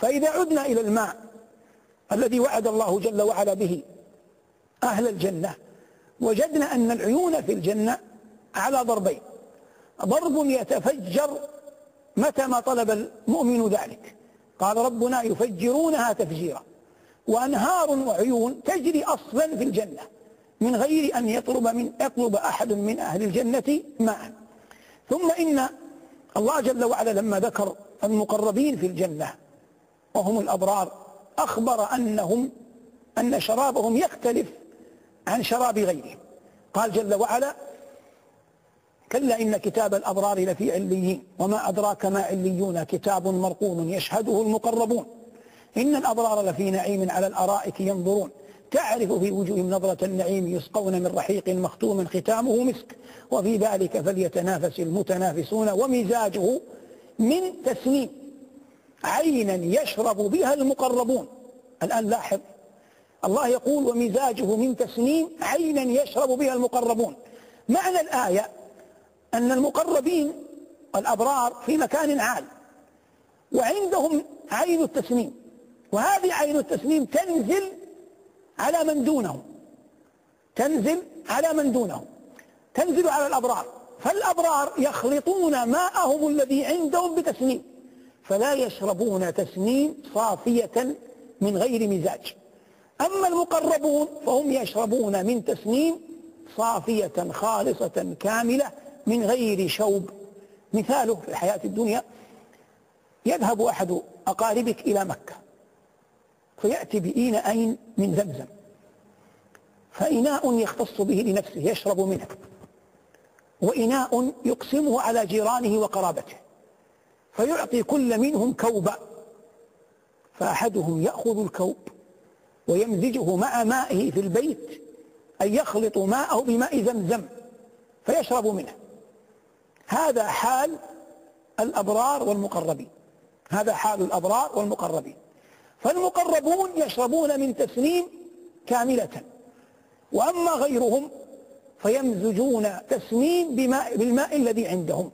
فإذا عدنا إلى الماء الذي وعد الله جل وعلا به أهل الجنة وجدنا أن العيون في الجنة على ضربين. ضرب يتفجر متى ما طلب المؤمن ذلك. قال ربنا يفجرونها تفجيرا. وأنهار وعيون تجري أصلا في الجنة من غير أن يطلب من يطلب أحد من أهل الجنة ماء. ثم إن الله جل وعلا لما ذكر المقربين في الجنة وهم الأبرار. أخبر أنهم أن شرابهم يختلف عن شراب غيرهم. قال جل وعلا كلا إن كتاب الأبرار لفي عليين وما أدراك ما عليون كتاب مرقوم يشهده المقربون. إن الأبرار لفي نعيم على الأرائك ينظرون. تعرف في وجوههم نظرة النعيم يسقون من رحيق مختوم ختامه مسك. وفي ذلك فليتنافس المتنافسون ومزاجه من تسنيم. عينا يشرب بها المقربون. الآن لاحظ. الله يقول ومزاجه من تسنيم عينا يشرب بها المقربون. معنى الآية أن المقربين الأبرار في مكان عال وعندهم عين التسنيم وهذه عين التسنيم تنزل على من دونهم تنزل على من دونهم تنزل على الأبرار. فالأبرار يخلطون ماءهم الذي عندهم بتسنيم. فلا يشربون تسنيم صافية من غير مزاج. أما المقربون فهم يشربون من تسنيم صافية خالصة كاملة من غير شوب. مثاله في الحياة الدنيا يذهب أحد أقاربك إلى مكة فيأتي بإناءين من زمزم. فإناء يختص به لنفسه يشرب منه وإناء يقسمه على جيرانه وقرابته. فيعطي كل منهم كوبا فأحدهم يأخذ الكوب ويمزجه مع مائه في البيت أن يخلط ماءه بماء زمزم فيشرب منه. هذا حال الأبرار والمقربين. هذا حال الأبرار والمقربين. فالمقربون يشربون من تسنيم كاملة. وأما غيرهم فيمزجون تسنيم بماء بالماء الذي عندهم.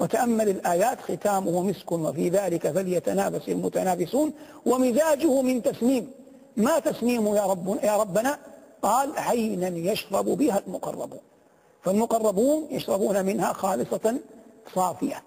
وتأمل الآيات ختامه مسك وفي ذلك فليتنافس المتنافسون. ومزاجه من تسنيم. ما تسنيم يا, رب يا ربنا؟ قال عينا يشرب بها المقربون. فالمقربون يشربون منها خالصة صافية.